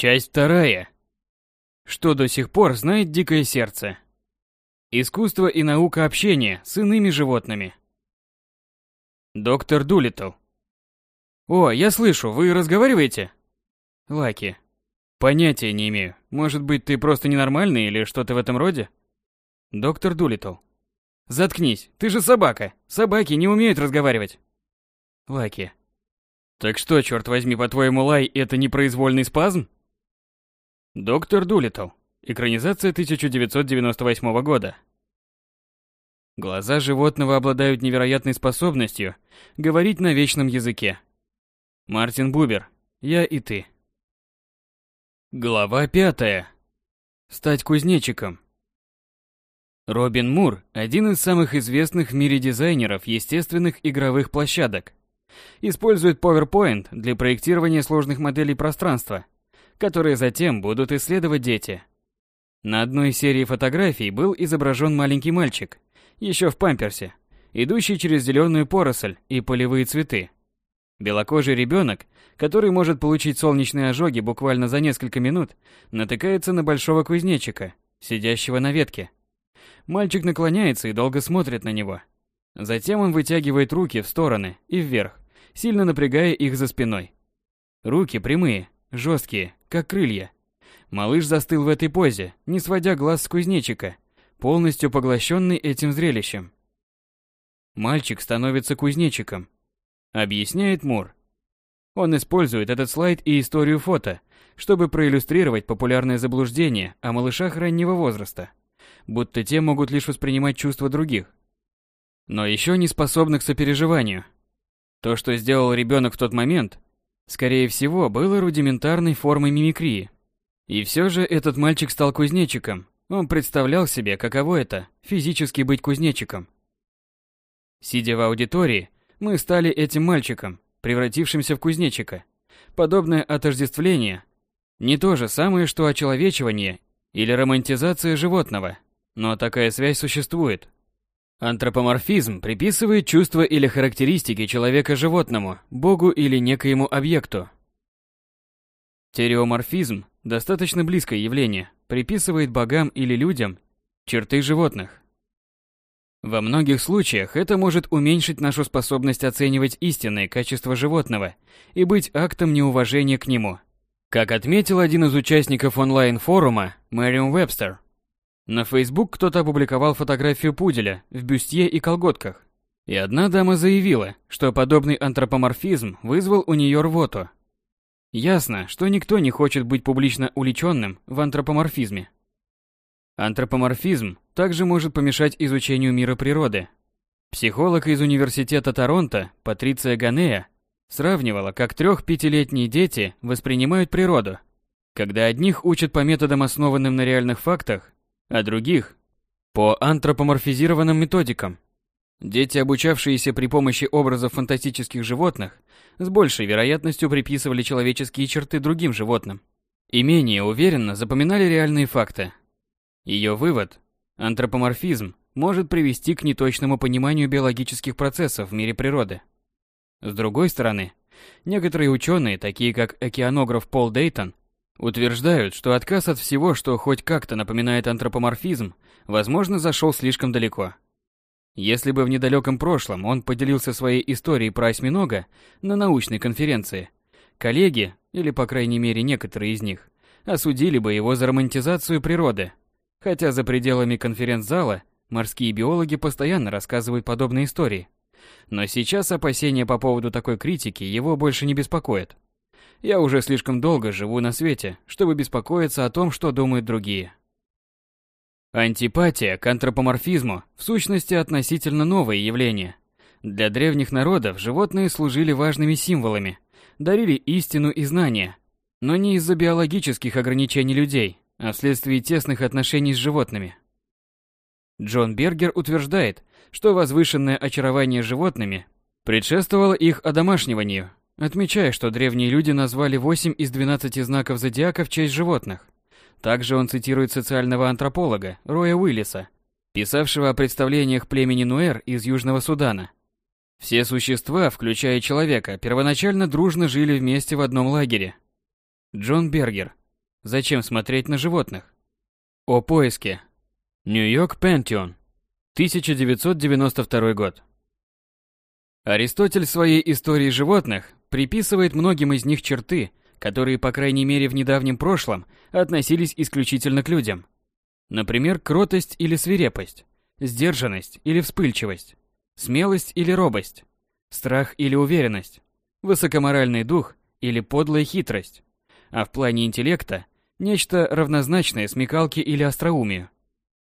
Часть вторая. Что до сих пор знает дикое сердце? Искусство и наука общения с иными животными. Доктор Дулитл. О, я слышу, вы разговариваете? Лаки. Понятия не имею. Может быть, ты просто ненормальный или что-то в этом роде? Доктор Дулитл. Заткнись, ты же собака. Собаки не умеют разговаривать. Лаки. Так что, черт возьми, по-твоему, лай это непроизвольный спазм? Доктор Дулитл. Экранизация 1998 года. Глаза животного обладают невероятной способностью говорить на вечном языке. Мартин Бубер. Я и ты. Глава пятая. Стать кузнечиком. Робин Мур – один из самых известных в мире дизайнеров естественных игровых площадок. Использует PowerPoint для проектирования сложных моделей пространства, которые затем будут исследовать дети. На одной серии фотографий был изображен маленький мальчик, еще в памперсе, идущий через зеленую поросль и полевые цветы. Белокожий ребенок, который может получить солнечные ожоги буквально за несколько минут, натыкается на большого кузнечика, сидящего на ветке. Мальчик наклоняется и долго смотрит на него. Затем он вытягивает руки в стороны и вверх, сильно напрягая их за спиной. Руки прямые, жесткие, как крылья. Малыш застыл в этой позе, не сводя глаз с кузнечика, полностью поглощенный этим зрелищем. Мальчик становится кузнечиком, объясняет Мур. Он использует этот слайд и историю фото, чтобы проиллюстрировать популярное заблуждение о малышах раннего возраста, будто те могут лишь воспринимать чувства других, но еще не способны к сопереживанию. То, что сделал ребенок в тот момент, скорее всего, было рудиментарной формой мимикрии. И все же этот мальчик стал кузнечиком, он представлял себе, каково это – физически быть кузнечиком. Сидя в аудитории, мы стали этим мальчиком, превратившимся в кузнечика. Подобное отождествление – не то же самое, что очеловечивание или романтизация животного, но такая связь существует. Антропоморфизм приписывает чувства или характеристики человека животному, богу или некоему объекту. Стереоморфизм – достаточно близкое явление, приписывает богам или людям черты животных. Во многих случаях это может уменьшить нашу способность оценивать истинные качества животного и быть актом неуважения к нему. Как отметил один из участников онлайн-форума, Мэриам Вебстер, на Facebook кто-то опубликовал фотографию пуделя в бюстье и колготках. И одна дама заявила, что подобный антропоморфизм вызвал у нее рвоту. Ясно, что никто не хочет быть публично уличенным в антропоморфизме. Антропоморфизм также может помешать изучению мира природы. Психолог из Университета Торонто Патриция Ганея сравнивала, как трех-пятилетние дети воспринимают природу, когда одних учат по методам, основанным на реальных фактах, а других – по антропоморфизированным методикам. Дети, обучавшиеся при помощи образов фантастических животных, с большей вероятностью приписывали человеческие черты другим животным и менее уверенно запоминали реальные факты. Ее вывод – антропоморфизм может привести к неточному пониманию биологических процессов в мире природы. С другой стороны, некоторые ученые, такие как океанограф Пол Дейтон, утверждают, что отказ от всего, что хоть как-то напоминает антропоморфизм, возможно, зашел слишком далеко – если бы в недалеком прошлом он поделился своей историей про осьминога на научной конференции, коллеги, или по крайней мере некоторые из них, осудили бы его за романтизацию природы. Хотя за пределами конференц-зала морские биологи постоянно рассказывают подобные истории. Но сейчас опасения по поводу такой критики его больше не беспокоят. Я уже слишком долго живу на свете, чтобы беспокоиться о том, что думают другие. Антипатия к антропоморфизму в сущности относительно новое явление. Для древних народов животные служили важными символами, дарили истину и знания, но не из-за биологических ограничений людей, а вследствие тесных отношений с животными. Джон Бергер утверждает, что возвышенное очарование животными предшествовало их одомашниванию, отмечая, что древние люди назвали 8 из 12 знаков зодиака в честь животных – также он цитирует социального антрополога Роя Уиллиса, писавшего о представлениях племени Нуэр из Южного Судана. Все существа, включая человека, первоначально дружно жили вместе в одном лагере. Джон Бергер. Зачем смотреть на животных? О поиске. Нью-Йорк Пентион. 1992 год. Аристотель в своей истории животных приписывает многим из них черты, которые, по крайней мере в недавнем прошлом, относились исключительно к людям. Например, кротость или свирепость, сдержанность или вспыльчивость, смелость или робость, страх или уверенность, высокоморальный дух или подлая хитрость, а в плане интеллекта – нечто равнозначное смекалке или остроумию.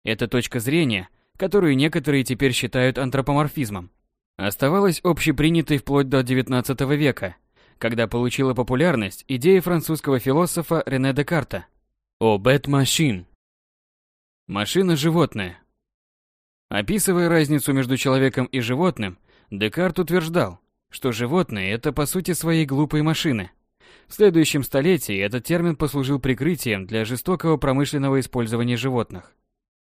Это точка зрения, которую некоторые теперь считают антропоморфизмом. Оставалась общепринятой вплоть до XIX века, когда получила популярность идея французского философа Рене Декарта о «бэт-машин» – машина-животное. Описывая разницу между человеком и животным, Декарт утверждал, что животные – это по сути своей глупые машины. В следующем столетии этот термин послужил прикрытием для жестокого промышленного использования животных.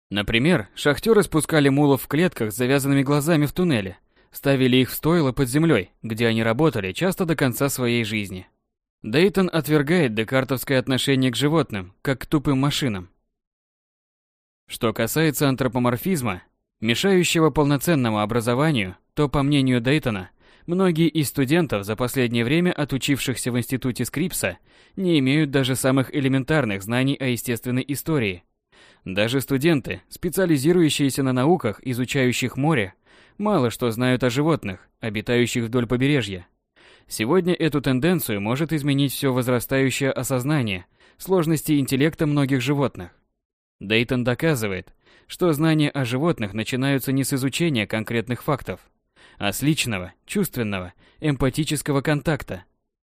Например, шахтеры спускали мулов в клетках с завязанными глазами в туннеле – ставили их в стойло под землей, где они работали часто до конца своей жизни. Дейтон отвергает декартовское отношение к животным, как к тупым машинам. Что касается антропоморфизма, мешающего полноценному образованию, то, по мнению Дейтона, многие из студентов, за последнее время отучившихся в институте Скрипса, не имеют даже самых элементарных знаний о естественной истории. Даже студенты, специализирующиеся на науках, изучающих море, мало что знают о животных, обитающих вдоль побережья. Сегодня эту тенденцию может изменить все возрастающее осознание сложности интеллекта многих животных. Дейтон доказывает, что знания о животных начинаются не с изучения конкретных фактов, а с личного, чувственного, эмпатического контакта,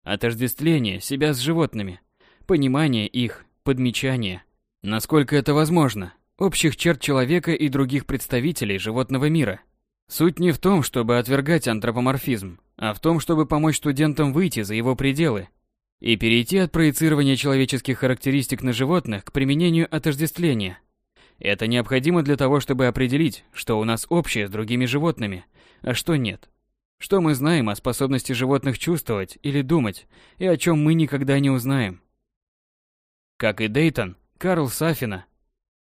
отождествления себя с животными, понимания их, подмечания, насколько это возможно, общих черт человека и других представителей животного мира – Суть не в том, чтобы отвергать антропоморфизм, а в том, чтобы помочь студентам выйти за его пределы и перейти от проецирования человеческих характеристик на животных к применению отождествления. Это необходимо для того, чтобы определить, что у нас общее с другими животными, а что нет. Что мы знаем о способности животных чувствовать или думать, и о чем мы никогда не узнаем. Как и Дейтон, Карл Сафина,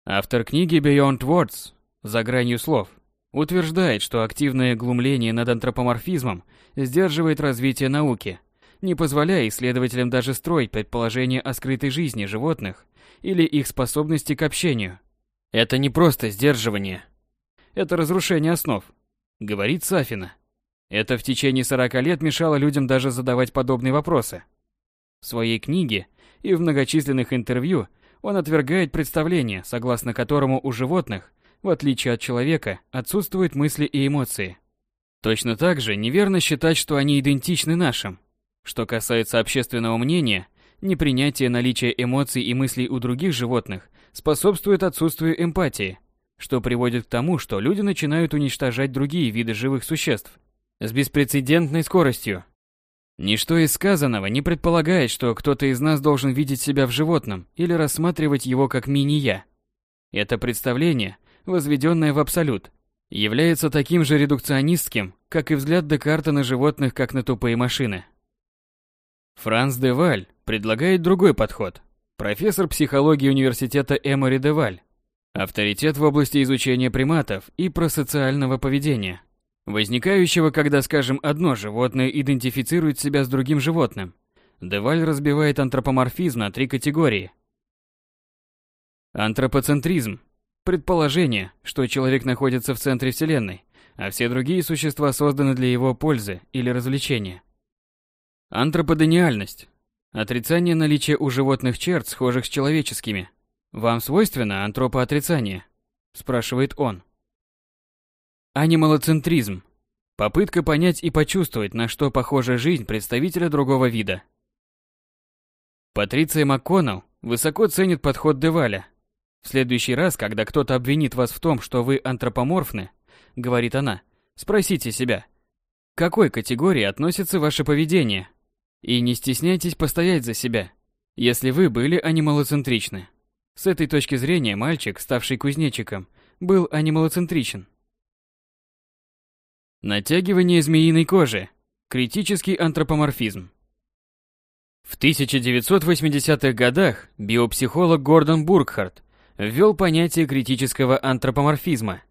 автор книги Beyond Words «За гранью слов», Утверждает, что активное глумление над антропоморфизмом сдерживает развитие науки, не позволяя исследователям даже строить предположения о скрытой жизни животных или их способности к общению. Это не просто сдерживание. Это разрушение основ, говорит Сафина. Это в течение 40 лет мешало людям даже задавать подобные вопросы. В своей книге и в многочисленных интервью он отвергает представление, согласно которому у животных в отличие от человека, отсутствуют мысли и эмоции. Точно так же неверно считать, что они идентичны нашим. Что касается общественного мнения, непринятие наличия эмоций и мыслей у других животных способствует отсутствию эмпатии, что приводит к тому, что люди начинают уничтожать другие виды живых существ с беспрецедентной скоростью. Ничто из сказанного не предполагает, что кто-то из нас должен видеть себя в животном или рассматривать его как мини-я. Это представление возведенное в абсолют, является таким же редукционистским, как и взгляд Декарта на животных как на тупые машины. Франц де Валь предлагает другой подход. Профессор психологии университета Эмори де Валь. Авторитет в области изучения приматов и просоциального поведения, возникающего, когда, скажем, одно животное идентифицирует себя с другим животным. Деваль разбивает антропоморфизм на три категории. Антропоцентризм Предположение, что человек находится в центре Вселенной, а все другие существа созданы для его пользы или развлечения. Антроподениальность. Отрицание наличия у животных черт, схожих с человеческими. Вам свойственно антропоотрицание? Спрашивает он. Анималоцентризм. Попытка понять и почувствовать, на что похожа жизнь представителя другого вида. Патриция МакКоннелл высоко ценит подход Деваля, в следующий раз, когда кто-то обвинит вас в том, что вы антропоморфны, говорит она, спросите себя, к какой категории относится ваше поведение? И не стесняйтесь постоять за себя, если вы были анималоцентричны. С этой точки зрения мальчик, ставший кузнечиком, был анималоцентричен. Натягивание змеиной кожи. Критический антропоморфизм. В 1980-х годах биопсихолог Гордон Буркхарт ввел понятие критического антропоморфизма.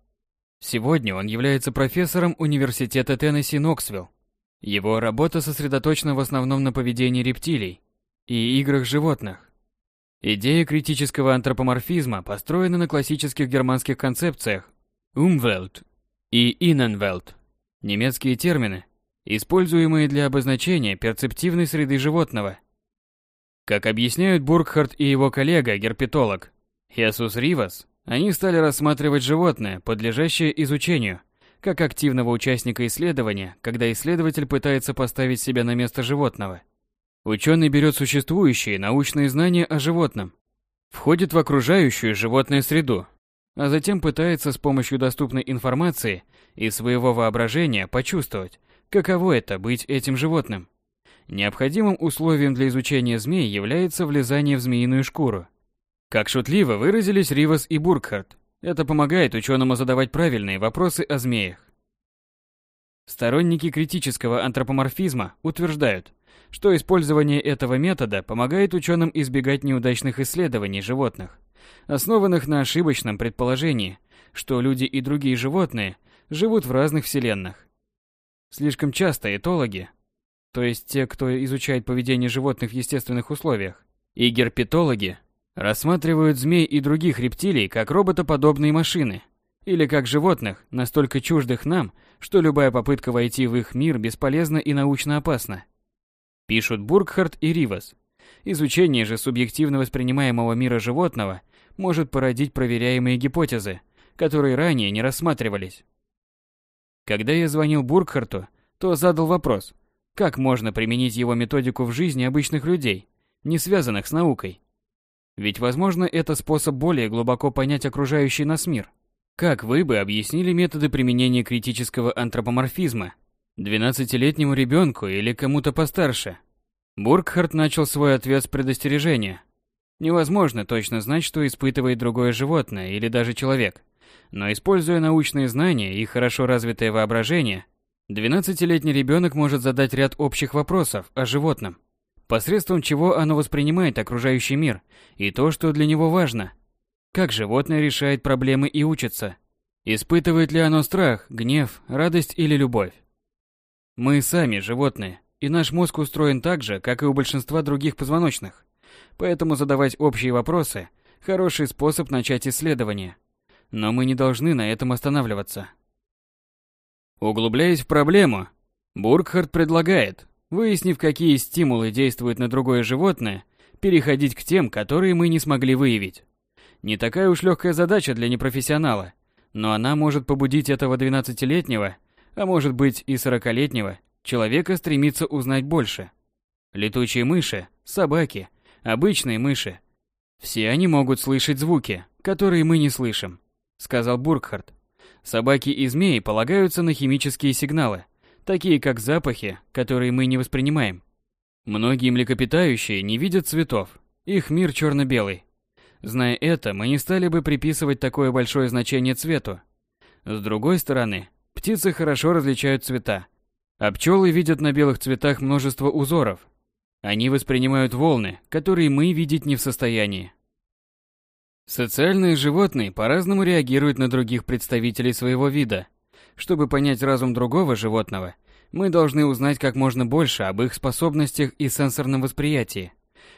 Сегодня он является профессором Университета Теннесси Ноксвилл. Его работа сосредоточена в основном на поведении рептилий и играх животных. Идея критического антропоморфизма построена на классических германских концепциях Umwelt и Innenwelt, немецкие термины, используемые для обозначения перцептивной среды животного. Как объясняют Бургхард и его Хесус Ривас, они стали рассматривать животное, подлежащее изучению, как активного участника исследования, когда исследователь пытается поставить себя на место животного – Ученый берет существующие научные знания о животном, входит в окружающую животную среду, а затем пытается с помощью доступной информации и своего воображения почувствовать, каково это быть этим животным. Необходимым условием для изучения змей является влезание в змеиную шкуру. Как шутливо выразились Ривас и Буркхарт, это помогает ученому задавать правильные вопросы о змеях. Сторонники критического антропоморфизма утверждают, что использование этого метода помогает ученым избегать неудачных исследований животных, основанных на ошибочном предположении, что люди и другие животные живут в разных вселенных. Слишком часто этологи, то есть те, кто изучает поведение животных в естественных условиях, и герпетологи, рассматривают змей и других рептилий как роботоподобные машины, или как животных, настолько чуждых нам, что любая попытка войти в их мир бесполезна и научно опасна пишут Бургхард и Ривас. Изучение же субъективно воспринимаемого мира животного может породить проверяемые гипотезы, которые ранее не рассматривались. Когда я звонил Бургхарту, то задал вопрос, как можно применить его методику в жизни обычных людей, не связанных с наукой. Ведь, возможно, это способ более глубоко понять окружающий нас мир. Как вы бы объяснили методы применения критического антропоморфизма 12-летнему ребенку или кому-то постарше. Бургхард начал свой ответ с предостережения. Невозможно точно знать, что испытывает другое животное или даже человек. Но используя научные знания и хорошо развитое воображение, 12-летний ребенок может задать ряд общих вопросов о животном, посредством чего оно воспринимает окружающий мир и то, что для него важно. Как животное решает проблемы и учится. Испытывает ли оно страх, гнев, радость или любовь. Мы сами животные, и наш мозг устроен так же, как и у большинства других позвоночных. Поэтому задавать общие вопросы – хороший способ начать исследование. Но мы не должны на этом останавливаться. Углубляясь в проблему, Бургхард предлагает, выяснив, какие стимулы действуют на другое животное, переходить к тем, которые мы не смогли выявить. Не такая уж легкая задача для непрофессионала, но она может побудить этого 12-летнего а может быть и сорокалетнего, человека стремится узнать больше. Летучие мыши, собаки, обычные мыши. Все они могут слышать звуки, которые мы не слышим, сказал Бургхард. Собаки и змеи полагаются на химические сигналы, такие как запахи, которые мы не воспринимаем. Многие млекопитающие не видят цветов, их мир черно-белый. Зная это, мы не стали бы приписывать такое большое значение цвету. С другой стороны, Птицы хорошо различают цвета, а пчелы видят на белых цветах множество узоров. Они воспринимают волны, которые мы видеть не в состоянии. Социальные животные по-разному реагируют на других представителей своего вида. Чтобы понять разум другого животного, мы должны узнать как можно больше об их способностях и сенсорном восприятии.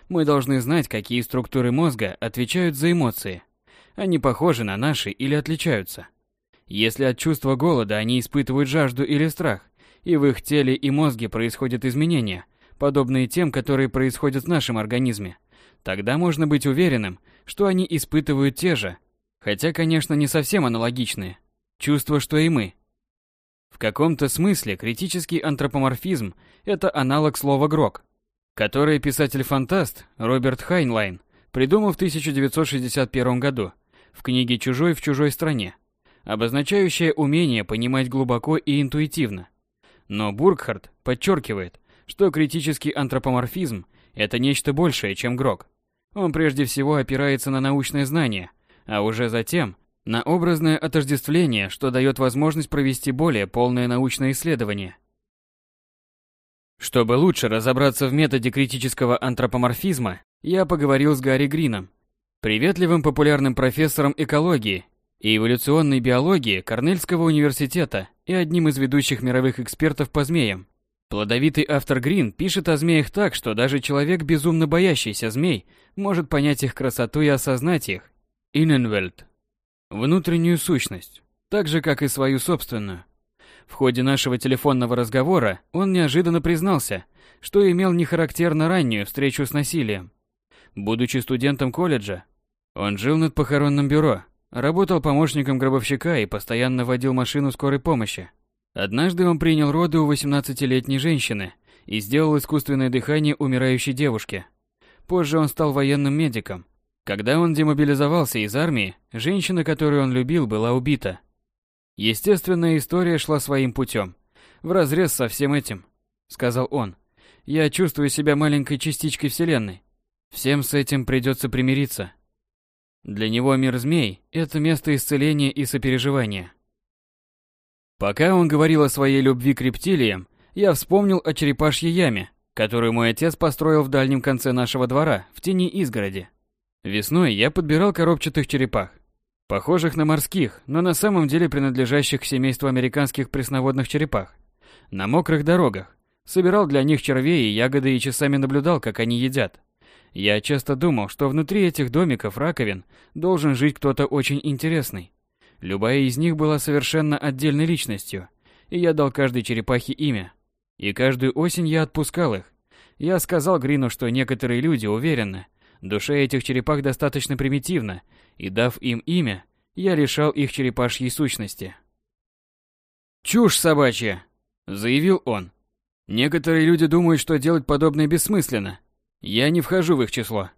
Мы должны знать, какие структуры мозга отвечают за эмоции. Они похожи на наши или отличаются. Если от чувства голода они испытывают жажду или страх, и в их теле и мозге происходят изменения, подобные тем, которые происходят в нашем организме, тогда можно быть уверенным, что они испытывают те же, хотя, конечно, не совсем аналогичные, чувства, что и мы. В каком-то смысле критический антропоморфизм – это аналог слова «грок», которое писатель-фантаст Роберт Хайнлайн придумал в 1961 году в книге «Чужой в чужой стране», обозначающее умение понимать глубоко и интуитивно. Но Бургхард подчеркивает, что критический антропоморфизм – это нечто большее, чем Грок. Он прежде всего опирается на научное знание, а уже затем на образное отождествление, что дает возможность провести более полное научное исследование – Чтобы лучше разобраться в методе критического антропоморфизма, я поговорил с Гарри Грином, приветливым популярным профессором экологии и эволюционной биологии Корнельского университета и одним из ведущих мировых экспертов по змеям. Плодовитый автор Грин пишет о змеях так, что даже человек, безумно боящийся змей, может понять их красоту и осознать их. Innenwelt. Внутреннюю сущность. Так же, как и свою собственную. В ходе нашего телефонного разговора он неожиданно признался, что имел нехарактерно раннюю встречу с насилием. Будучи студентом колледжа, он жил над похоронным бюро, работал помощником гробовщика и постоянно водил машину скорой помощи. Однажды он принял роды у 18-летней женщины и сделал искусственное дыхание умирающей девушке. Позже он стал военным медиком. Когда он демобилизовался из армии, женщина, которую он любил, была убита. Естественная история шла своим путем. Вразрез со всем этим, сказал он. Я чувствую себя маленькой частичкой Вселенной. Всем с этим придется примириться. Для него мир змей – это место исцеления и сопереживания. Пока он говорил о своей любви к рептилиям, я вспомнил о черепашьей яме, которую мой отец построил в дальнем конце нашего двора, в тени изгороди. Весной я подбирал коробчатых черепах, похожих на морских, но на самом деле принадлежащих к семейству американских пресноводных черепах, на мокрых дорогах, собирал для них червей и ягоды и часами наблюдал, как они едят. Я часто думал, что внутри этих домиков раковин должен жить кто-то очень интересный. Любая из них была совершенно отдельной личностью, и я дал каждой черепахе имя. И каждую осень я отпускал их. Я сказал Грину, что некоторые люди уверены, душа этих черепах достаточно примитивна, и дав им имя, я лишал их черепашьей сущности. «Чушь собачья!» – заявил он. «Некоторые люди думают, что делать подобное бессмысленно, я не вхожу в их число.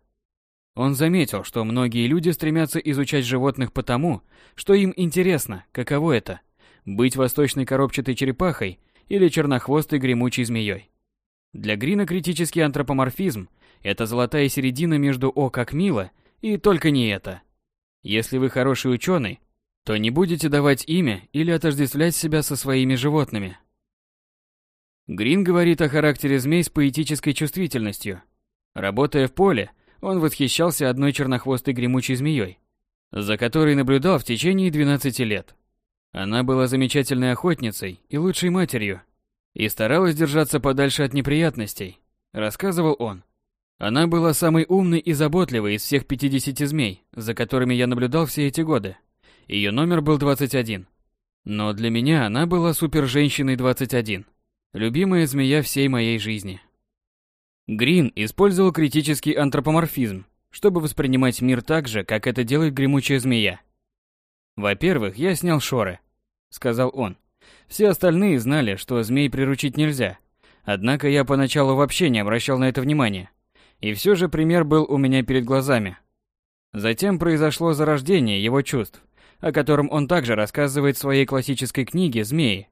Он заметил, что многие люди стремятся изучать животных потому, что им интересно, каково это – быть восточной коробчатой черепахой или чернохвостой гремучей змеей. Для Грина критический антропоморфизм – это золотая середина между «о, как мило» и «только не это». Если вы хороший ученый, то не будете давать имя или отождествлять себя со своими животными. Грин говорит о характере змей с поэтической чувствительностью – Работая в поле, он восхищался одной чернохвостой гремучей змеей, за которой наблюдал в течение 12 лет. Она была замечательной охотницей и лучшей матерью, и старалась держаться подальше от неприятностей, рассказывал он. Она была самой умной и заботливой из всех 50 змей, за которыми я наблюдал все эти годы. Ее номер был 21. Но для меня она была супер-женщиной 21. Любимая змея всей моей жизни. Грин использовал критический антропоморфизм, чтобы воспринимать мир так же, как это делает гремучая змея. «Во-первых, я снял шоры», — сказал он. «Все остальные знали, что змей приручить нельзя. Однако я поначалу вообще не обращал на это внимания. И все же пример был у меня перед глазами. Затем произошло зарождение его чувств, о котором он также рассказывает в своей классической книге «Змеи».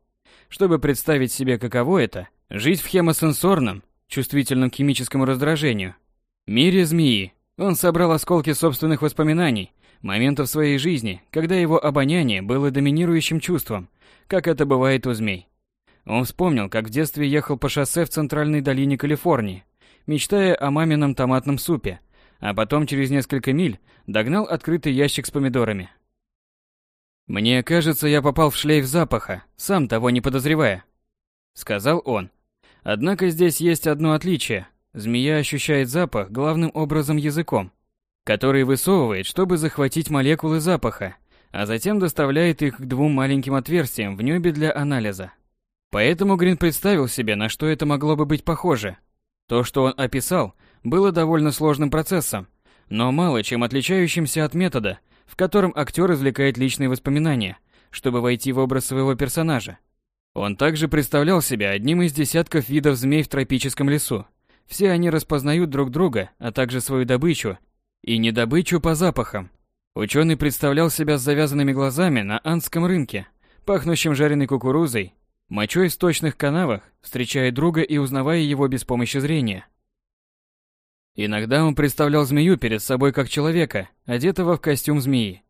Чтобы представить себе, каково это – жить в хемосенсорном, чувствительном к химическому раздражению. Мире змеи. Он собрал осколки собственных воспоминаний, моментов своей жизни, когда его обоняние было доминирующим чувством, как это бывает у змей. Он вспомнил, как в детстве ехал по шоссе в центральной долине Калифорнии, мечтая о мамином томатном супе, а потом через несколько миль догнал открытый ящик с помидорами. «Мне кажется, я попал в шлейф запаха, сам того не подозревая», — сказал он, Однако здесь есть одно отличие. Змея ощущает запах главным образом языком, который высовывает, чтобы захватить молекулы запаха, а затем доставляет их к двум маленьким отверстиям в небе для анализа. Поэтому Грин представил себе, на что это могло бы быть похоже. То, что он описал, было довольно сложным процессом, но мало чем отличающимся от метода, в котором актер извлекает личные воспоминания, чтобы войти в образ своего персонажа. Он также представлял себя одним из десятков видов змей в тропическом лесу. Все они распознают друг друга, а также свою добычу и недобычу по запахам. Ученый представлял себя с завязанными глазами на андском рынке, пахнущим жареной кукурузой, мочой в сточных канавах, встречая друга и узнавая его без помощи зрения. Иногда он представлял змею перед собой как человека, одетого в костюм змеи.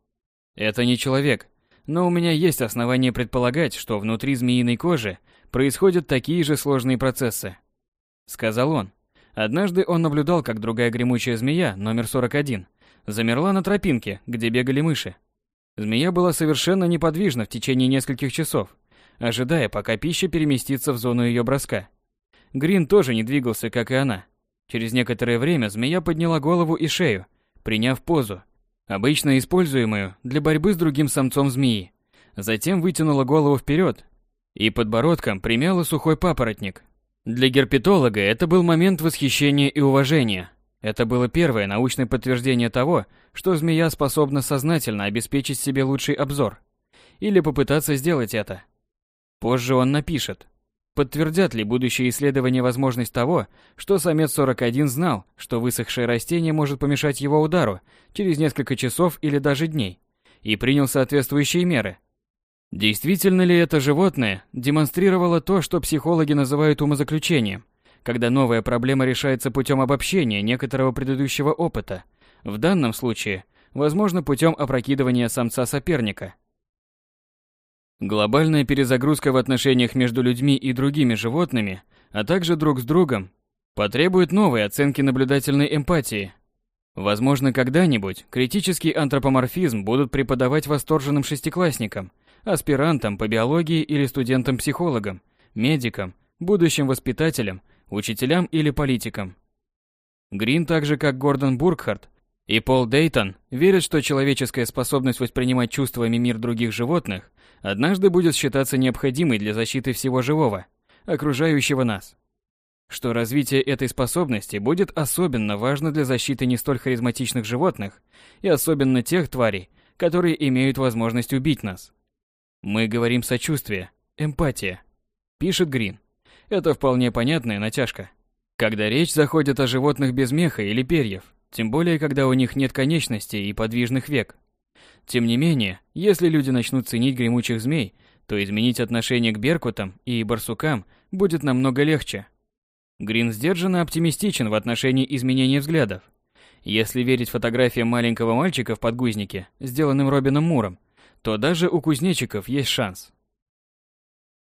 Это не человек, но у меня есть основания предполагать, что внутри змеиной кожи происходят такие же сложные процессы. сказал он. Однажды он наблюдал, как другая гремучая змея, номер 41, замерла на тропинке, где бегали мыши. Змея была совершенно неподвижна в течение нескольких часов, ожидая, пока пища переместится в зону ее броска. Грин тоже не двигался, как и она. Через некоторое время змея подняла голову и шею, приняв позу, обычно используемую для борьбы с другим самцом змеи. Затем вытянула голову вперед и подбородком примяла сухой папоротник. Для герпетолога это был момент восхищения и уважения. Это было первое научное подтверждение того, что змея способна сознательно обеспечить себе лучший обзор. Или попытаться сделать это. Позже он напишет. Подтвердят ли будущие исследования возможность того, что самец 41 знал, что высохшее растение может помешать его удару через несколько часов или даже дней, и принял соответствующие меры? Действительно ли это животное демонстрировало то, что психологи называют умозаключением, когда новая проблема решается путем обобщения некоторого предыдущего опыта, в данном случае, возможно, путем опрокидывания самца соперника – Глобальная перезагрузка в отношениях между людьми и другими животными, а также друг с другом, потребует новой оценки наблюдательной эмпатии. Возможно, когда-нибудь критический антропоморфизм будут преподавать восторженным шестиклассникам, аспирантам по биологии или студентам-психологам, медикам, будущим воспитателям, учителям или политикам. Грин, так же как Гордон Буркхарт и Пол Дейтон, верят, что человеческая способность воспринимать чувствами мир других животных однажды будет считаться необходимой для защиты всего живого, окружающего нас. Что развитие этой способности будет особенно важно для защиты не столь харизматичных животных и особенно тех тварей, которые имеют возможность убить нас. Мы говорим сочувствие, эмпатия, пишет Грин. Это вполне понятная натяжка. Когда речь заходит о животных без меха или перьев, тем более когда у них нет конечностей и подвижных век, тем не менее, если люди начнут ценить гремучих змей, то изменить отношение к беркутам и барсукам будет намного легче. Грин сдержанно оптимистичен в отношении изменения взглядов. Если верить фотографиям маленького мальчика в подгузнике, сделанным Робином Муром, то даже у кузнечиков есть шанс.